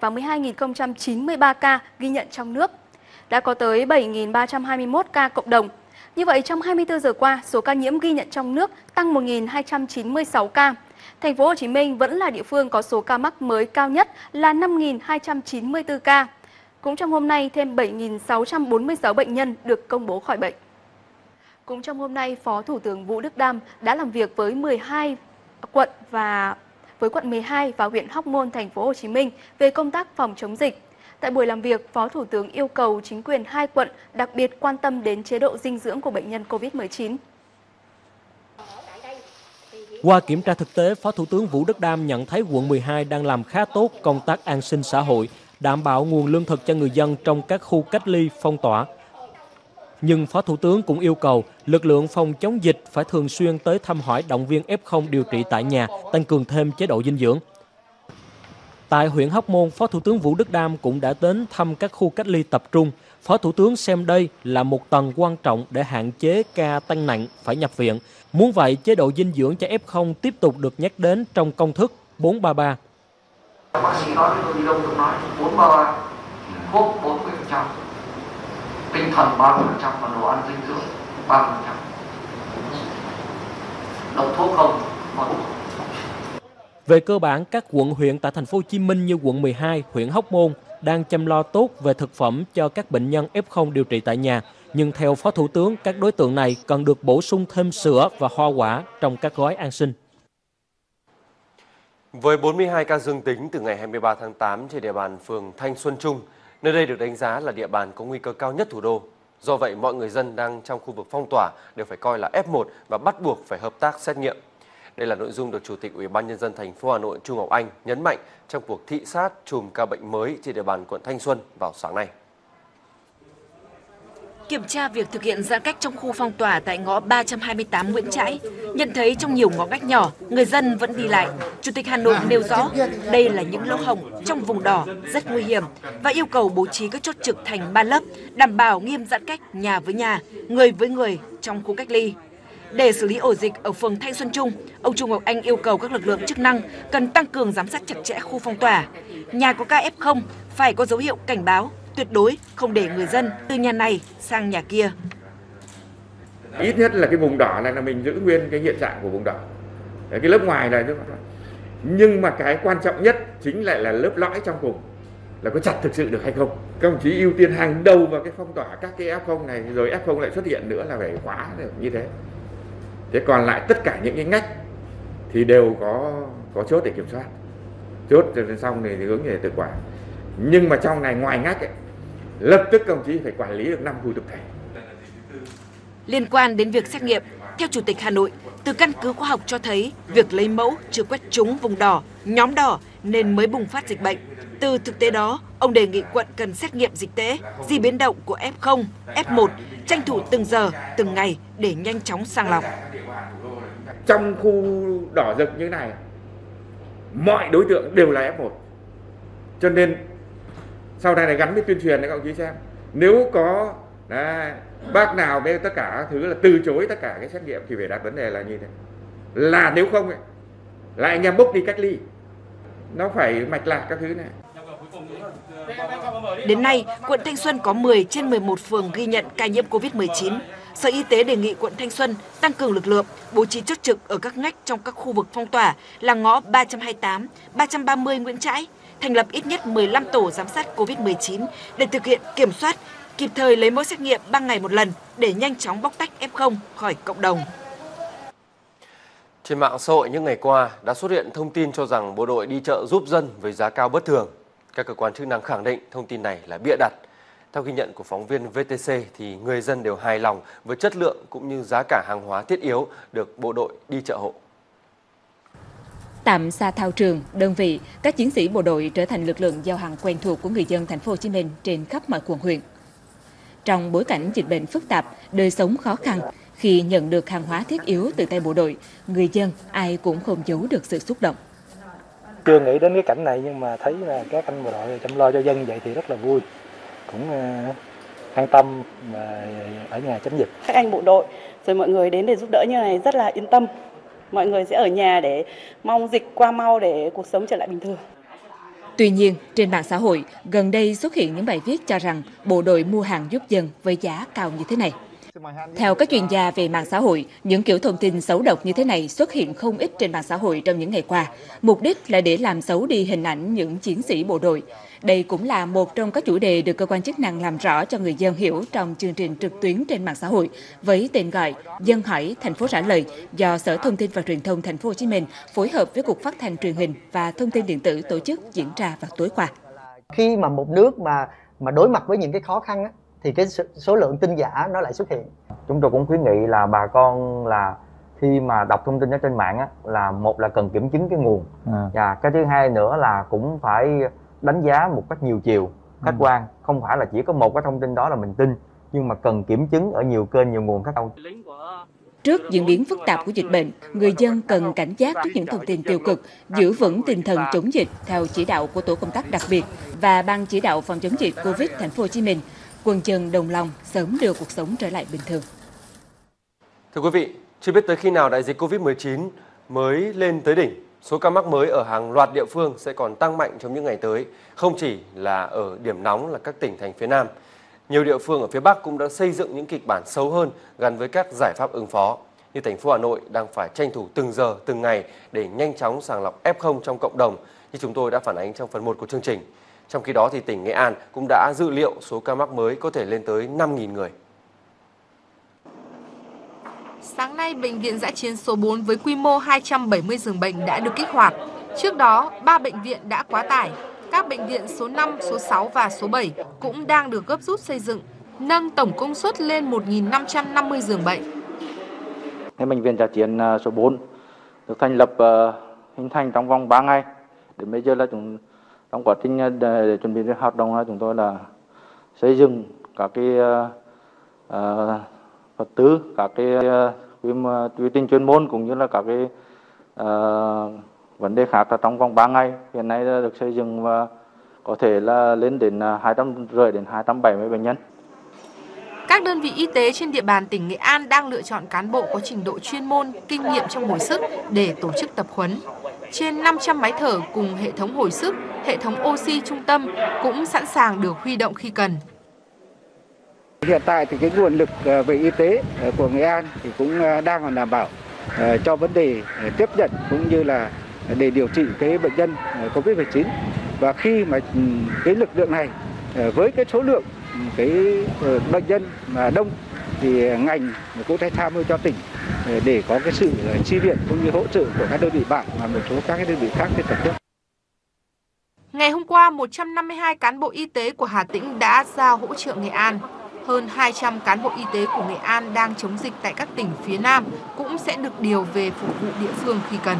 và 12.093 ca ghi nhận trong nước. Đã có tới 7.321 ca cộng đồng. Như vậy, trong 24 giờ qua, số ca nhiễm ghi nhận trong nước tăng 1.296 ca. Thành phố Hồ Chí Minh vẫn là địa phương có số ca mắc mới cao nhất là 5.294 ca. Cũng trong hôm nay, thêm 7.646 bệnh nhân được công bố khỏi bệnh. Cũng trong hôm nay, Phó Thủ tướng Vũ Đức Đam đã làm việc với 12 quận và với quận 12 và huyện Hóc Môn, thành phố Hồ Chí Minh về công tác phòng chống dịch. Tại buổi làm việc, Phó Thủ tướng yêu cầu chính quyền hai quận đặc biệt quan tâm đến chế độ dinh dưỡng của bệnh nhân COVID-19. Qua kiểm tra thực tế, Phó Thủ tướng Vũ Đức Đam nhận thấy quận 12 đang làm khá tốt công tác an sinh xã hội, đảm bảo nguồn lương thực cho người dân trong các khu cách ly, phong tỏa. Nhưng Phó Thủ tướng cũng yêu cầu lực lượng phòng chống dịch phải thường xuyên tới thăm hỏi động viên F0 điều trị tại nhà, tăng cường thêm chế độ dinh dưỡng. Tại huyện Hóc Môn, Phó Thủ tướng Vũ Đức Đam cũng đã đến thăm các khu cách ly tập trung. Phó Thủ tướng xem đây là một tầng quan trọng để hạn chế ca tăng nặng phải nhập viện. Muốn vậy, chế độ dinh dưỡng cho F0 tiếp tục được nhắc đến trong công thức 433. Bác sĩ nói với tôi đi đâu cũng nói 433, thuốc 40%, tinh thần 30% và đồ ăn dinh dưỡng 30%. Độc thuốc không, mà về cơ bản, các quận huyện tại thành phố Hồ Chí Minh như quận 12, huyện Hóc Môn đang chăm lo tốt về thực phẩm cho các bệnh nhân F0 điều trị tại nhà, nhưng theo Phó Thủ tướng, các đối tượng này cần được bổ sung thêm sữa và hoa quả trong các gói an sinh. Với 42 ca dương tính từ ngày 23 tháng 8 trên địa bàn phường Thanh Xuân Trung, nơi đây được đánh giá là địa bàn có nguy cơ cao nhất thủ đô. Do vậy, mọi người dân đang trong khu vực phong tỏa đều phải coi là F1 và bắt buộc phải hợp tác xét nghiệm. Đây là nội dung được Chủ tịch Ủy ban nhân dân thành phố Hà Nội Trung Ngọc Anh nhấn mạnh trong cuộc thị sát chùm ca bệnh mới trên địa bàn quận Thanh Xuân vào sáng nay. Kiểm tra việc thực hiện giãn cách trong khu phong tỏa tại ngõ 328 Nguyễn Trãi, nhận thấy trong nhiều ngõ ngách nhỏ, người dân vẫn đi lại. Chủ tịch Hà Nội nêu rõ, đây là những lỗ hổng trong vùng đỏ rất nguy hiểm và yêu cầu bố trí các chốt trực thành ba lớp, đảm bảo nghiêm giãn cách nhà với nhà, người với người trong khu cách ly. Để xử lý ổ dịch ở phường Thanh Xuân Trung, ông Trung Ngọc Anh yêu cầu các lực lượng chức năng cần tăng cường giám sát chặt chẽ khu phong tỏa. Nhà có ca F0 phải có dấu hiệu cảnh báo, tuyệt đối không để người dân từ nhà này sang nhà kia. Ít nhất là cái vùng đỏ này là mình giữ nguyên cái hiện trạng của vùng đỏ. Đấy, cái lớp ngoài này nhưng mà cái quan trọng nhất chính lại là lớp lõi trong cùng là có chặt thực sự được hay không? Các đồng chí ưu tiên hàng đầu vào cái phong tỏa các cái f0 này rồi f0 lại xuất hiện nữa là phải khóa được như thế. Thế còn lại tất cả những cái ngách thì đều có có chốt để kiểm soát. Chốt rồi xong thì, thì hướng về tự quản. Nhưng mà trong này ngoài ngách ấy, lập tức công chí phải quản lý được năm khu tập thể liên quan đến việc xét nghiệm theo chủ tịch Hà Nội từ căn cứ khoa học cho thấy việc lấy mẫu chưa quét trúng vùng đỏ nhóm đỏ nên mới bùng phát dịch bệnh từ thực tế đó, ông đề nghị quận cần xét nghiệm dịch tễ, di biến động của F0, F1, tranh thủ từng giờ, từng ngày để nhanh chóng sàng lọc. Trong khu đỏ rực như này, mọi đối tượng đều là F1. Cho nên sau này này gắn với tuyên truyền đấy các ông chí xem. Nếu có đấy, bác nào với tất cả thứ là từ chối tất cả cái xét nghiệm thì phải đặt vấn đề là như thế. Là nếu không ấy, là anh em bốc đi cách ly. Nó phải mạch lạc các thứ này. Đến nay, quận Thanh Xuân có 10 trên 11 phường ghi nhận ca nhiễm COVID-19. Sở Y tế đề nghị quận Thanh Xuân tăng cường lực lượng, bố trí chốt trực ở các ngách trong các khu vực phong tỏa là ngõ 328, 330 Nguyễn Trãi, thành lập ít nhất 15 tổ giám sát COVID-19 để thực hiện kiểm soát, kịp thời lấy mẫu xét nghiệm 3 ngày một lần để nhanh chóng bóc tách F0 khỏi cộng đồng. Trên mạng xã hội những ngày qua đã xuất hiện thông tin cho rằng bộ đội đi chợ giúp dân với giá cao bất thường. Các cơ quan chức năng khẳng định thông tin này là bịa đặt. Theo ghi nhận của phóng viên VTC thì người dân đều hài lòng với chất lượng cũng như giá cả hàng hóa thiết yếu được bộ đội đi chợ hộ. Tạm xa thao trường, đơn vị, các chiến sĩ bộ đội trở thành lực lượng giao hàng quen thuộc của người dân thành phố Hồ Chí Minh trên khắp mọi quận huyện. Trong bối cảnh dịch bệnh phức tạp, đời sống khó khăn, khi nhận được hàng hóa thiết yếu từ tay bộ đội, người dân ai cũng không giấu được sự xúc động. Chưa nghĩ đến cái cảnh này nhưng mà thấy là các anh bộ đội chăm lo cho dân vậy thì rất là vui. Cũng uh, an tâm và ở nhà tránh dịch. Các anh bộ đội rồi mọi người đến để giúp đỡ như này rất là yên tâm mọi người sẽ ở nhà để mong dịch qua mau để cuộc sống trở lại bình thường Tuy nhiên, trên mạng xã hội, gần đây xuất hiện những bài viết cho rằng bộ đội mua hàng giúp dân với giá cao như thế này. Theo các chuyên gia về mạng xã hội, những kiểu thông tin xấu độc như thế này xuất hiện không ít trên mạng xã hội trong những ngày qua. Mục đích là để làm xấu đi hình ảnh những chiến sĩ bộ đội. Đây cũng là một trong các chủ đề được cơ quan chức năng làm rõ cho người dân hiểu trong chương trình trực tuyến trên mạng xã hội với tên gọi Dân hỏi thành phố trả lời do Sở Thông tin và Truyền thông Thành phố Hồ Chí Minh phối hợp với Cục Phát thanh Truyền hình và Thông tin điện tử tổ chức diễn ra vào tối qua. Khi mà một nước mà mà đối mặt với những cái khó khăn á, thì cái số lượng tin giả nó lại xuất hiện. Chúng tôi cũng khuyến nghị là bà con là khi mà đọc thông tin ở trên mạng á, là một là cần kiểm chứng cái nguồn à. và cái thứ hai nữa là cũng phải đánh giá một cách nhiều chiều khách ừ. quan không phải là chỉ có một cái thông tin đó là mình tin nhưng mà cần kiểm chứng ở nhiều kênh nhiều nguồn khác nhau Trước diễn biến phức tạp của dịch bệnh, người dân cần cảnh giác trước những thông tin tiêu cực, giữ vững tinh thần chống dịch theo chỉ đạo của tổ công tác đặc biệt và ban chỉ đạo phòng chống dịch Covid thành phố Hồ Chí Minh. Quân chân đồng lòng sớm đưa cuộc sống trở lại bình thường. Thưa quý vị, chưa biết tới khi nào đại dịch Covid-19 mới lên tới đỉnh, số ca mắc mới ở hàng loạt địa phương sẽ còn tăng mạnh trong những ngày tới, không chỉ là ở điểm nóng là các tỉnh thành phía Nam. Nhiều địa phương ở phía Bắc cũng đã xây dựng những kịch bản xấu hơn gắn với các giải pháp ứng phó. Như thành phố Hà Nội đang phải tranh thủ từng giờ, từng ngày để nhanh chóng sàng lọc F0 trong cộng đồng như chúng tôi đã phản ánh trong phần 1 của chương trình. Trong khi đó thì tỉnh Nghệ An cũng đã dự liệu số ca mắc mới có thể lên tới 5.000 người. Sáng nay, Bệnh viện Giã chiến số 4 với quy mô 270 giường bệnh đã được kích hoạt. Trước đó, 3 bệnh viện đã quá tải. Các bệnh viện số 5, số 6 và số 7 cũng đang được gấp rút xây dựng, nâng tổng công suất lên 1.550 giường bệnh. Bệnh viện Giã chiến à, số 4 được thành lập à, hình thành trong vòng 3 ngày. Đến bây giờ là chúng trong quá trình à, để, để chuẩn bị hoạt động là chúng tôi là xây dựng các cái uh, uh, vật tư các cái uh, quy ờ, trình chuyên môn cũng như là các cái uh, vấn đề khác là trong vòng 3 ngày hiện nay đã được xây dựng và có thể là lên đến ờ, 250 đến 270 bệnh nhân. Các đơn vị y tế trên địa bàn tỉnh Nghệ An đang lựa chọn cán bộ có trình độ chuyên môn, kinh nghiệm trong hồi sức để tổ chức tập huấn. Trên 500 máy thở cùng hệ thống hồi sức, hệ thống oxy trung tâm cũng sẵn sàng được huy động khi cần. Hiện tại thì cái nguồn lực ờ, về y tế ờ, của Nghệ An thì cũng ờ, đang còn đảm bảo cho vấn đề tiếp nhận cũng như là để điều trị cái bệnh nhân Covid-19. Và khi mà ừ, cái lực lượng này với cái số lượng ừ, cái bệnh nhân mà đông thì ngành cũng sẽ tham mưu cho tỉnh để có cái sự chi viện cũng như hỗ trợ của các đơn vị bạn và một số các đơn vị khác trên toàn quốc. Ngày hôm qua, 152 cán bộ y tế của Hà Tĩnh đã ra hỗ trợ Nghệ An. Hơn 200 cán bộ y tế của Nghệ An đang chống dịch tại các tỉnh phía Nam cũng sẽ được điều về phục vụ địa phương khi cần.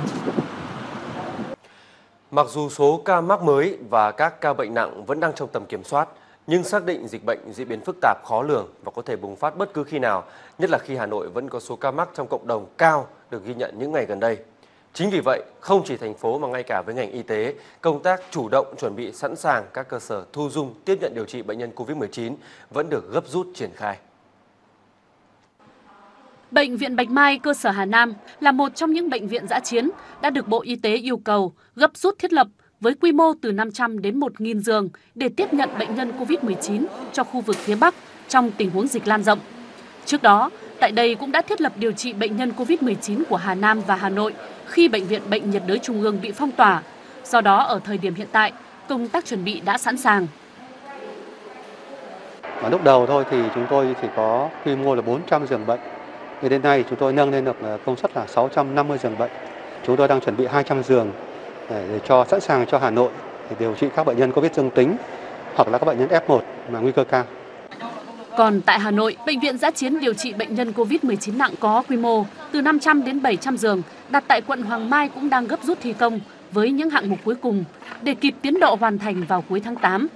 Mặc dù số ca mắc mới và các ca bệnh nặng vẫn đang trong tầm kiểm soát, nhưng xác định dịch bệnh diễn biến phức tạp khó lường và có thể bùng phát bất cứ khi nào, nhất là khi Hà Nội vẫn có số ca mắc trong cộng đồng cao được ghi nhận những ngày gần đây. Chính vì vậy, không chỉ thành phố mà ngay cả với ngành y tế, công tác chủ động chuẩn bị sẵn sàng các cơ sở thu dung tiếp nhận điều trị bệnh nhân COVID-19 vẫn được gấp rút triển khai. Bệnh viện Bạch Mai cơ sở Hà Nam là một trong những bệnh viện giã chiến đã được Bộ Y tế yêu cầu gấp rút thiết lập với quy mô từ 500 đến 1.000 giường để tiếp nhận bệnh nhân COVID-19 cho khu vực phía Bắc trong tình huống dịch lan rộng. Trước đó, tại đây cũng đã thiết lập điều trị bệnh nhân COVID-19 của Hà Nam và Hà Nội khi Bệnh viện Bệnh nhiệt đới Trung ương bị phong tỏa. Do đó, ở thời điểm hiện tại, công tác chuẩn bị đã sẵn sàng. Mà lúc đầu thôi thì chúng tôi chỉ có quy mô là 400 giường bệnh. Thì đến nay chúng tôi nâng lên được công suất là 650 giường bệnh. Chúng tôi đang chuẩn bị 200 giường để cho sẵn sàng cho Hà Nội để điều trị các bệnh nhân COVID dương tính hoặc là các bệnh nhân F1 mà nguy cơ cao. Còn tại Hà Nội, bệnh viện giã chiến điều trị bệnh nhân COVID-19 nặng có quy mô từ 500 đến 700 giường đặt tại quận Hoàng Mai cũng đang gấp rút thi công với những hạng mục cuối cùng để kịp tiến độ hoàn thành vào cuối tháng 8.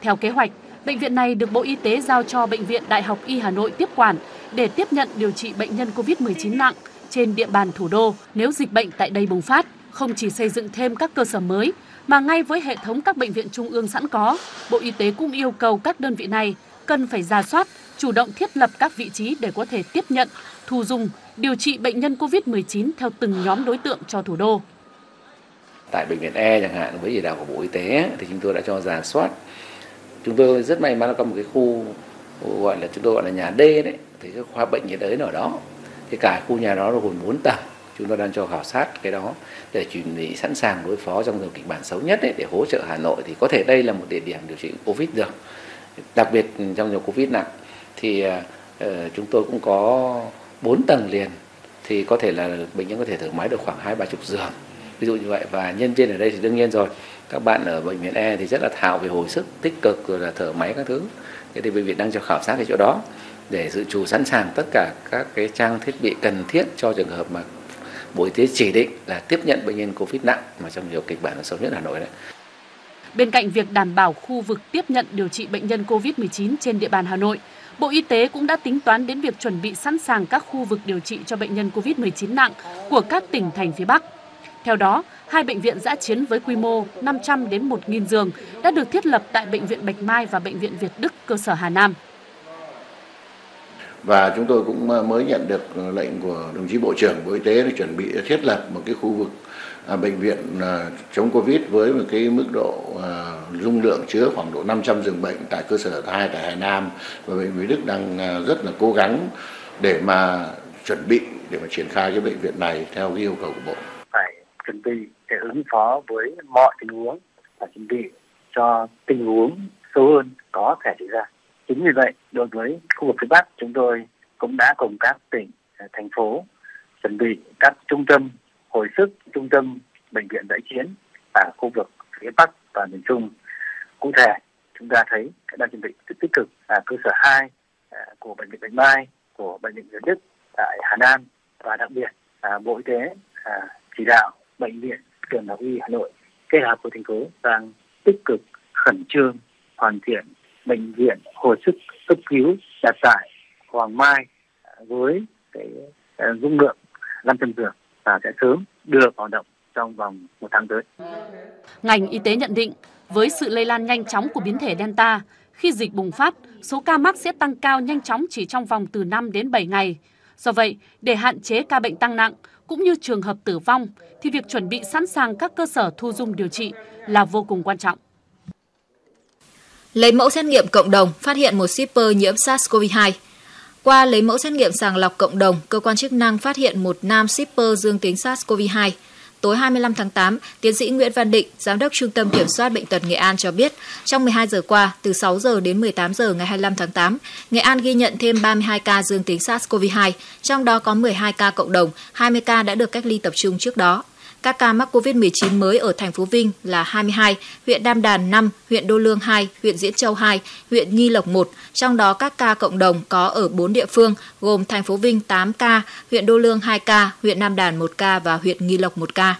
Theo kế hoạch, bệnh viện này được Bộ Y tế giao cho Bệnh viện Đại học Y Hà Nội tiếp quản để tiếp nhận điều trị bệnh nhân COVID-19 nặng trên địa bàn thủ đô nếu dịch bệnh tại đây bùng phát không chỉ xây dựng thêm các cơ sở mới mà ngay với hệ thống các bệnh viện trung ương sẵn có, Bộ Y tế cũng yêu cầu các đơn vị này cần phải ra soát, chủ động thiết lập các vị trí để có thể tiếp nhận, thu dung, điều trị bệnh nhân COVID-19 theo từng nhóm đối tượng cho thủ đô. Tại bệnh viện E chẳng hạn với chỉ đạo của Bộ Y tế thì chúng tôi đã cho giả soát. Chúng tôi rất may mắn là có một cái khu gọi là chúng tôi gọi là nhà D đấy thì cái khoa bệnh nhiệt đới ở đó thì cả khu nhà đó là gồm 4 tầng chúng tôi đang cho khảo sát cái đó để chuẩn bị sẵn sàng đối phó trong trường kịch bản xấu nhất ấy, để hỗ trợ Hà Nội thì có thể đây là một địa điểm điều trị Covid được đặc biệt trong nhiều Covid nặng thì uh, chúng tôi cũng có 4 tầng liền thì có thể là bệnh nhân có thể thở máy được khoảng hai ba chục giường ví dụ như vậy và nhân viên ở đây thì đương nhiên rồi các bạn ở bệnh viện E thì rất là thạo về hồi sức tích cực rồi là thở máy các thứ thế thì bệnh viện đang cho khảo sát cái chỗ đó để dự trù sẵn sàng tất cả các cái trang thiết bị cần thiết cho trường hợp mà Bộ Y tế chỉ định là tiếp nhận bệnh nhân Covid nặng mà trong nhiều kịch bản là xấu nhất Hà Nội đấy. Bên cạnh việc đảm bảo khu vực tiếp nhận điều trị bệnh nhân COVID-19 trên địa bàn Hà Nội, Bộ Y tế cũng đã tính toán đến việc chuẩn bị sẵn sàng các khu vực điều trị cho bệnh nhân COVID-19 nặng của các tỉnh thành phía Bắc. Theo đó, hai bệnh viện giã chiến với quy mô 500 đến 1.000 giường đã được thiết lập tại Bệnh viện Bạch Mai và Bệnh viện Việt Đức cơ sở Hà Nam. Và chúng tôi cũng ờ, mới nhận được ờ, lệnh của đồng chí Bộ trưởng Bộ Y tế để chuẩn bị thiết lập một cái khu vực À, bệnh viện à, chống Covid với một cái mức độ à, dung lượng chứa khoảng độ 500 giường bệnh tại cơ sở 2 tại Hà Nam và bệnh viện Đức đang rất là cố gắng để mà chuẩn bị để mà triển khai cái bệnh viện này theo cái yêu cầu của Bộ. Phải chuẩn bị để ứng phó với mọi tình huống và chuẩn bị cho tình huống sâu hơn có thể xảy ra. Chính vì vậy, đối với khu vực phía Bắc, chúng tôi cũng đã cùng các tỉnh, thành phố chuẩn bị các trung tâm hồi sức, trung tâm bệnh viện giã chiến ở khu vực phía Bắc và miền Trung. Cụ thể, chúng ta thấy đang chuẩn bị rất tích cực là cơ sở 2 à, của bệnh viện Bạch Mai, của bệnh viện Việt Đức tại Hà Nam và đặc biệt Bộ Y tế à, chỉ đạo bệnh viện Trường Đại học Y Hà Nội kết hợp với thành phố đang tích cực khẩn trương hoàn thiện bệnh viện hồi sức cấp cứu đặt tại Hoàng Mai à, với cái dung lượng 500 giường và sẽ sớm đưa vào động trong vòng một tháng tới. Ngành y tế nhận định với sự lây lan nhanh chóng của biến thể Delta, khi dịch bùng phát, số ca mắc sẽ tăng cao nhanh chóng chỉ trong vòng từ 5 đến 7 ngày. Do vậy, để hạn chế ca bệnh tăng nặng cũng như trường hợp tử vong thì việc chuẩn bị sẵn sàng các cơ sở thu dung điều trị là vô cùng quan trọng. Lấy mẫu xét nghiệm cộng đồng phát hiện một shipper nhiễm SARS-CoV-2. Qua lấy mẫu xét nghiệm sàng lọc cộng đồng, cơ quan chức năng phát hiện một nam shipper dương tính SARS-CoV-2. Tối 25 tháng 8, tiến sĩ Nguyễn Văn Định, Giám đốc Trung tâm Kiểm soát Bệnh tật Nghệ An cho biết, trong 12 giờ qua, từ 6 giờ đến 18 giờ ngày 25 tháng 8, Nghệ An ghi nhận thêm 32 ca dương tính SARS-CoV-2, trong đó có 12 ca cộng đồng, 20 ca đã được cách ly tập trung trước đó. Các ca mắc COVID-19 mới ở thành phố Vinh là 22, huyện Đam Đàn 5, huyện Đô Lương 2, huyện Diễn Châu 2, huyện Nghi Lộc 1. Trong đó các ca cộng đồng có ở 4 địa phương gồm thành phố Vinh 8 ca, huyện Đô Lương 2 ca, huyện Nam Đàn 1 ca và huyện Nghi Lộc 1 ca.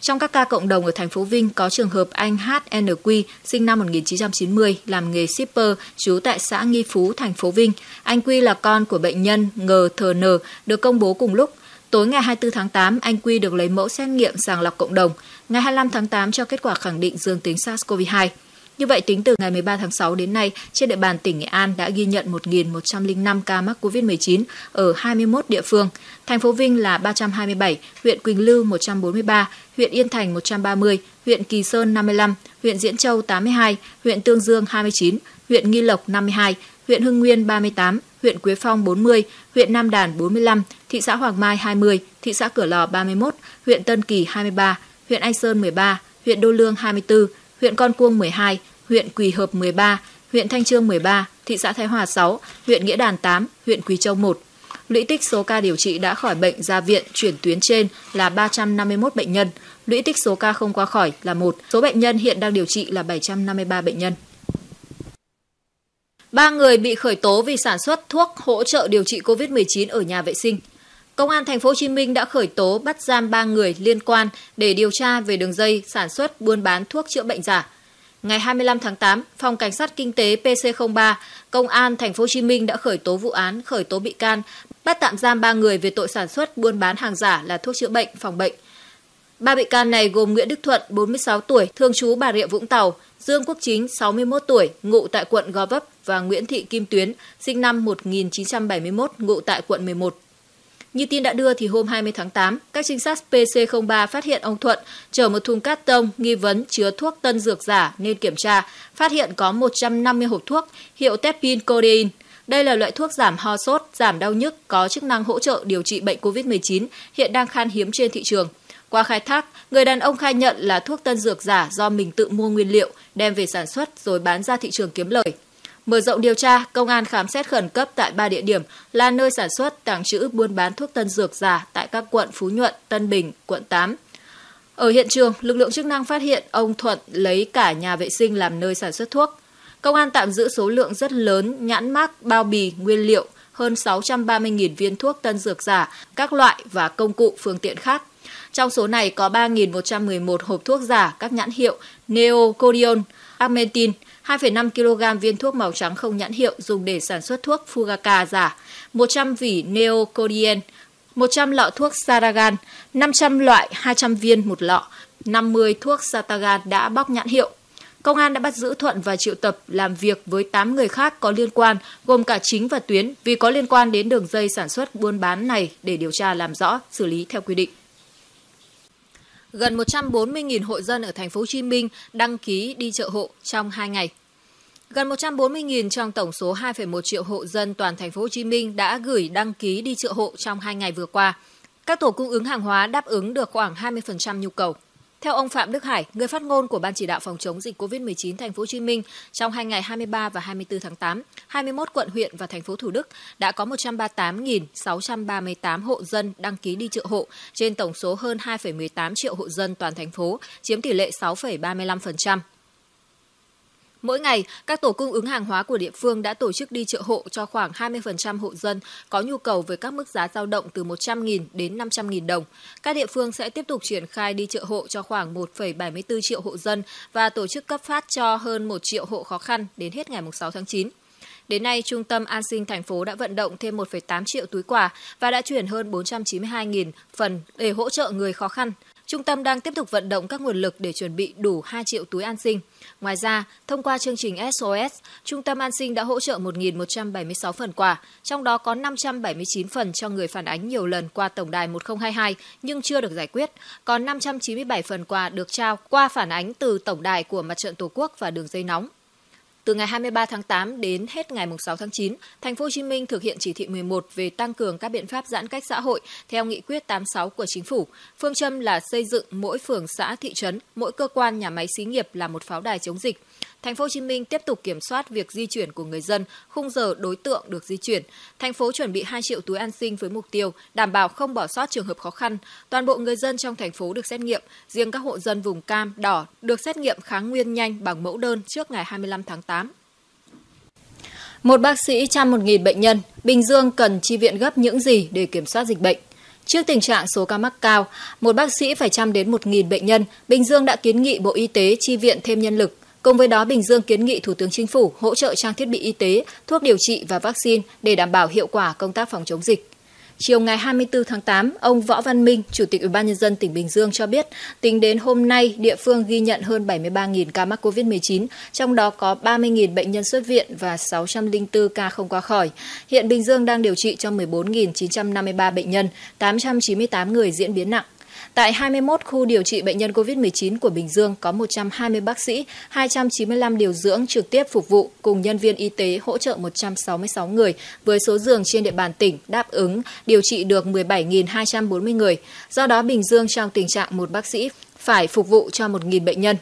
Trong các ca cộng đồng ở thành phố Vinh có trường hợp anh HNQ sinh năm 1990 làm nghề shipper trú tại xã Nghi Phú, thành phố Vinh. Anh Quy là con của bệnh nhân NGTN được công bố cùng lúc. Tối ngày 24 tháng 8, anh Quy được lấy mẫu xét nghiệm sàng lọc cộng đồng. Ngày 25 tháng 8 cho kết quả khẳng định dương tính SARS-CoV-2. Như vậy, tính từ ngày 13 tháng 6 đến nay, trên địa bàn tỉnh Nghệ An đã ghi nhận 1.105 ca mắc COVID-19 ở 21 địa phương. Thành phố Vinh là 327, huyện Quỳnh Lưu 143, huyện Yên Thành 130, huyện Kỳ Sơn 55, huyện Diễn Châu 82, huyện Tương Dương 29, huyện Nghi Lộc 52, huyện Hưng Nguyên 38, huyện Quế Phong 40, huyện Nam Đàn 45, thị xã Hoàng Mai 20, thị xã Cửa Lò 31, huyện Tân Kỳ 23, huyện Anh Sơn 13, huyện Đô Lương 24, huyện Con Cuông 12, huyện Quỳ Hợp 13, huyện Thanh Trương 13, thị xã Thái Hòa 6, huyện Nghĩa Đàn 8, huyện Quỳ Châu 1. Lũy tích số ca điều trị đã khỏi bệnh ra viện chuyển tuyến trên là 351 bệnh nhân. Lũy tích số ca không qua khỏi là 1. Số bệnh nhân hiện đang điều trị là 753 bệnh nhân. Ba người bị khởi tố vì sản xuất thuốc hỗ trợ điều trị COVID-19 ở nhà vệ sinh. Công an thành phố Hồ Chí Minh đã khởi tố bắt giam 3 người liên quan để điều tra về đường dây sản xuất buôn bán thuốc chữa bệnh giả. Ngày 25 tháng 8, Phòng Cảnh sát Kinh tế PC03, Công an thành phố Hồ Chí Minh đã khởi tố vụ án, khởi tố bị can, bắt tạm giam 3 người về tội sản xuất buôn bán hàng giả là thuốc chữa bệnh, phòng bệnh. Ba bị can này gồm Nguyễn Đức Thuận, 46 tuổi, thường trú Bà Rịa Vũng Tàu, Dương Quốc Chính, 61 tuổi, ngụ tại quận Gò Vấp và Nguyễn Thị Kim Tuyến, sinh năm 1971, ngụ tại quận 11. Như tin đã đưa thì hôm 20 tháng 8, các trinh sát PC03 phát hiện ông Thuận chở một thùng cát tông nghi vấn chứa thuốc tân dược giả nên kiểm tra, phát hiện có 150 hộp thuốc hiệu Tepin Codeine. Đây là loại thuốc giảm ho sốt, giảm đau nhức có chức năng hỗ trợ điều trị bệnh COVID-19 hiện đang khan hiếm trên thị trường. Qua khai thác, người đàn ông khai nhận là thuốc tân dược giả do mình tự mua nguyên liệu, đem về sản xuất rồi bán ra thị trường kiếm lời. Mở rộng điều tra, công an khám xét khẩn cấp tại ba địa điểm là nơi sản xuất, tàng trữ, buôn bán thuốc tân dược giả tại các quận Phú Nhuận, Tân Bình, quận 8. Ở hiện trường, lực lượng chức năng phát hiện ông Thuận lấy cả nhà vệ sinh làm nơi sản xuất thuốc. Công an tạm giữ số lượng rất lớn nhãn mác, bao bì, nguyên liệu, hơn 630.000 viên thuốc tân dược giả, các loại và công cụ phương tiện khác. Trong số này có 3.111 hộp thuốc giả các nhãn hiệu Neocodion, Armentin, 2,5 kg viên thuốc màu trắng không nhãn hiệu dùng để sản xuất thuốc Fugaca giả, 100 vỉ Neocodien, 100 lọ thuốc Saragan, 500 loại 200 viên một lọ, 50 thuốc Satagan đã bóc nhãn hiệu. Công an đã bắt giữ Thuận và triệu tập làm việc với 8 người khác có liên quan, gồm cả chính và tuyến, vì có liên quan đến đường dây sản xuất buôn bán này để điều tra làm rõ, xử lý theo quy định. Gần 140.000 hộ dân ở thành phố Hồ Chí Minh đăng ký đi chợ hộ trong 2 ngày. Gần 140.000 trong tổng số 2,1 triệu hộ dân toàn thành phố Hồ Chí Minh đã gửi đăng ký đi chợ hộ trong 2 ngày vừa qua. Các tổ cung ứng hàng hóa đáp ứng được khoảng 20% nhu cầu. Theo ông Phạm Đức Hải, người phát ngôn của Ban chỉ đạo phòng chống dịch COVID-19 thành phố Hồ Chí Minh, trong hai ngày 23 và 24 tháng 8, 21 quận huyện và thành phố Thủ Đức đã có 138.638 hộ dân đăng ký đi chợ hộ trên tổng số hơn 2,18 triệu hộ dân toàn thành phố, chiếm tỷ lệ 6,35%. Mỗi ngày, các tổ cung ứng hàng hóa của địa phương đã tổ chức đi chợ hộ cho khoảng 20% hộ dân có nhu cầu với các mức giá dao động từ 100.000 đến 500.000 đồng. Các địa phương sẽ tiếp tục triển khai đi chợ hộ cho khoảng 1,74 triệu hộ dân và tổ chức cấp phát cho hơn 1 triệu hộ khó khăn đến hết ngày 6 tháng 9. Đến nay, Trung tâm An sinh thành phố đã vận động thêm 1,8 triệu túi quà và đã chuyển hơn 492.000 phần để hỗ trợ người khó khăn. Trung tâm đang tiếp tục vận động các nguồn lực để chuẩn bị đủ 2 triệu túi an sinh. Ngoài ra, thông qua chương trình SOS, Trung tâm An sinh đã hỗ trợ 1.176 phần quà, trong đó có 579 phần cho người phản ánh nhiều lần qua tổng đài 1022 nhưng chưa được giải quyết, còn 597 phần quà được trao qua phản ánh từ tổng đài của Mặt trận Tổ quốc và đường dây nóng. Từ ngày 23 tháng 8 đến hết ngày 6 tháng 9, thành phố Hồ Chí Minh thực hiện chỉ thị 11 về tăng cường các biện pháp giãn cách xã hội theo nghị quyết 86 của chính phủ. Phương châm là xây dựng mỗi phường xã thị trấn, mỗi cơ quan nhà máy xí nghiệp là một pháo đài chống dịch. Thành phố Hồ Chí Minh tiếp tục kiểm soát việc di chuyển của người dân, khung giờ đối tượng được di chuyển. Thành phố chuẩn bị 2 triệu túi an sinh với mục tiêu đảm bảo không bỏ sót trường hợp khó khăn. Toàn bộ người dân trong thành phố được xét nghiệm, riêng các hộ dân vùng cam, đỏ được xét nghiệm kháng nguyên nhanh bằng mẫu đơn trước ngày 25 tháng 8. Một bác sĩ chăm 1.000 bệnh nhân, Bình Dương cần chi viện gấp những gì để kiểm soát dịch bệnh? Trước tình trạng số ca mắc cao, một bác sĩ phải chăm đến 1.000 bệnh nhân, Bình Dương đã kiến nghị Bộ Y tế chi viện thêm nhân lực. Cùng với đó, Bình Dương kiến nghị Thủ tướng Chính phủ hỗ trợ trang thiết bị y tế, thuốc điều trị và vaccine để đảm bảo hiệu quả công tác phòng chống dịch. Chiều ngày 24 tháng 8, ông Võ Văn Minh, Chủ tịch Ủy ban nhân dân tỉnh Bình Dương cho biết, tính đến hôm nay, địa phương ghi nhận hơn 73.000 ca mắc COVID-19, trong đó có 30.000 bệnh nhân xuất viện và 604 ca không qua khỏi. Hiện Bình Dương đang điều trị cho 14.953 bệnh nhân, 898 người diễn biến nặng. Tại 21 khu điều trị bệnh nhân COVID-19 của Bình Dương có 120 bác sĩ, 295 điều dưỡng trực tiếp phục vụ cùng nhân viên y tế hỗ trợ 166 người với số giường trên địa bàn tỉnh đáp ứng điều trị được 17.240 người. Do đó Bình Dương trong tình trạng một bác sĩ phải phục vụ cho 1.000 bệnh nhân.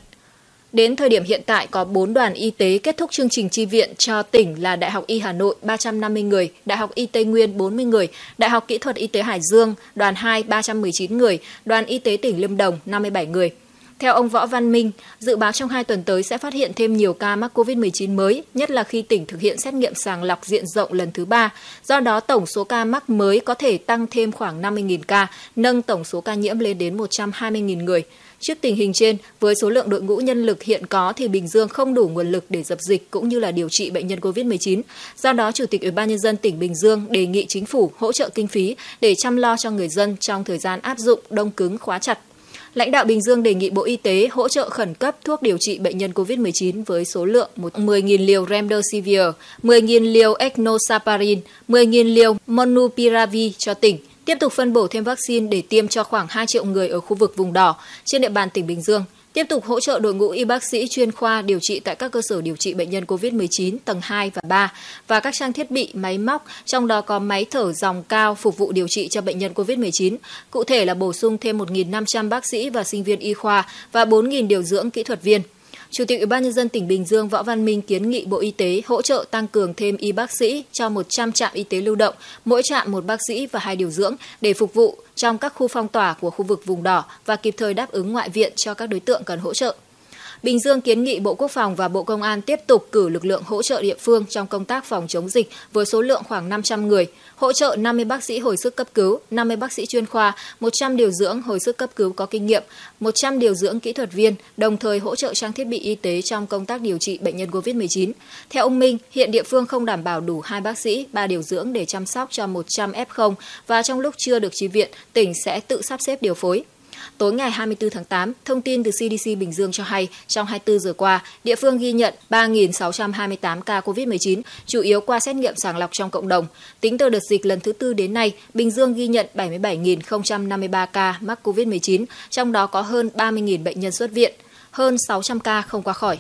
Đến thời điểm hiện tại có 4 đoàn y tế kết thúc chương trình chi viện cho tỉnh là Đại học Y Hà Nội 350 người, Đại học Y Tây Nguyên 40 người, Đại học Kỹ thuật Y tế Hải Dương, đoàn 2 319 người, đoàn Y tế tỉnh Lâm Đồng 57 người. Theo ông Võ Văn Minh, dự báo trong 2 tuần tới sẽ phát hiện thêm nhiều ca mắc COVID-19 mới, nhất là khi tỉnh thực hiện xét nghiệm sàng lọc diện rộng lần thứ 3. Do đó, tổng số ca mắc mới có thể tăng thêm khoảng 50.000 ca, nâng tổng số ca nhiễm lên đến 120.000 người. Trước tình hình trên, với số lượng đội ngũ nhân lực hiện có thì Bình Dương không đủ nguồn lực để dập dịch cũng như là điều trị bệnh nhân COVID-19. Do đó, Chủ tịch Ủy ban nhân dân tỉnh Bình Dương đề nghị chính phủ hỗ trợ kinh phí để chăm lo cho người dân trong thời gian áp dụng đông cứng khóa chặt Lãnh đạo Bình Dương đề nghị Bộ Y tế hỗ trợ khẩn cấp thuốc điều trị bệnh nhân COVID-19 với số lượng 10.000 liều Remdesivir, 10.000 liều Ecnosaparin, 10.000 liều Monupiravir cho tỉnh, tiếp tục phân bổ thêm vaccine để tiêm cho khoảng 2 triệu người ở khu vực vùng đỏ trên địa bàn tỉnh Bình Dương, tiếp tục hỗ trợ đội ngũ y bác sĩ chuyên khoa điều trị tại các cơ sở điều trị bệnh nhân COVID-19 tầng 2 và 3 và các trang thiết bị, máy móc, trong đó có máy thở dòng cao phục vụ điều trị cho bệnh nhân COVID-19. Cụ thể là bổ sung thêm 1.500 bác sĩ và sinh viên y khoa và 4.000 điều dưỡng kỹ thuật viên. Chủ tịch Ủy ban nhân dân tỉnh Bình Dương Võ Văn Minh kiến nghị Bộ Y tế hỗ trợ tăng cường thêm y bác sĩ cho 100 trạm y tế lưu động, mỗi trạm một bác sĩ và hai điều dưỡng để phục vụ trong các khu phong tỏa của khu vực vùng đỏ và kịp thời đáp ứng ngoại viện cho các đối tượng cần hỗ trợ. Bình Dương kiến nghị Bộ Quốc phòng và Bộ Công an tiếp tục cử lực lượng hỗ trợ địa phương trong công tác phòng chống dịch với số lượng khoảng 500 người, hỗ trợ 50 bác sĩ hồi sức cấp cứu, 50 bác sĩ chuyên khoa, 100 điều dưỡng hồi sức cấp cứu có kinh nghiệm, 100 điều dưỡng kỹ thuật viên, đồng thời hỗ trợ trang thiết bị y tế trong công tác điều trị bệnh nhân COVID-19. Theo ông Minh, hiện địa phương không đảm bảo đủ hai bác sĩ, ba điều dưỡng để chăm sóc cho 100 F0 và trong lúc chưa được chi viện, tỉnh sẽ tự sắp xếp điều phối. Tối ngày 24 tháng 8, thông tin từ CDC Bình Dương cho hay, trong 24 giờ qua, địa phương ghi nhận 3.628 ca COVID-19, chủ yếu qua xét nghiệm sàng lọc trong cộng đồng. Tính từ đợt dịch lần thứ tư đến nay, Bình Dương ghi nhận 77.053 ca mắc COVID-19, trong đó có hơn 30.000 bệnh nhân xuất viện, hơn 600 ca không qua khỏi.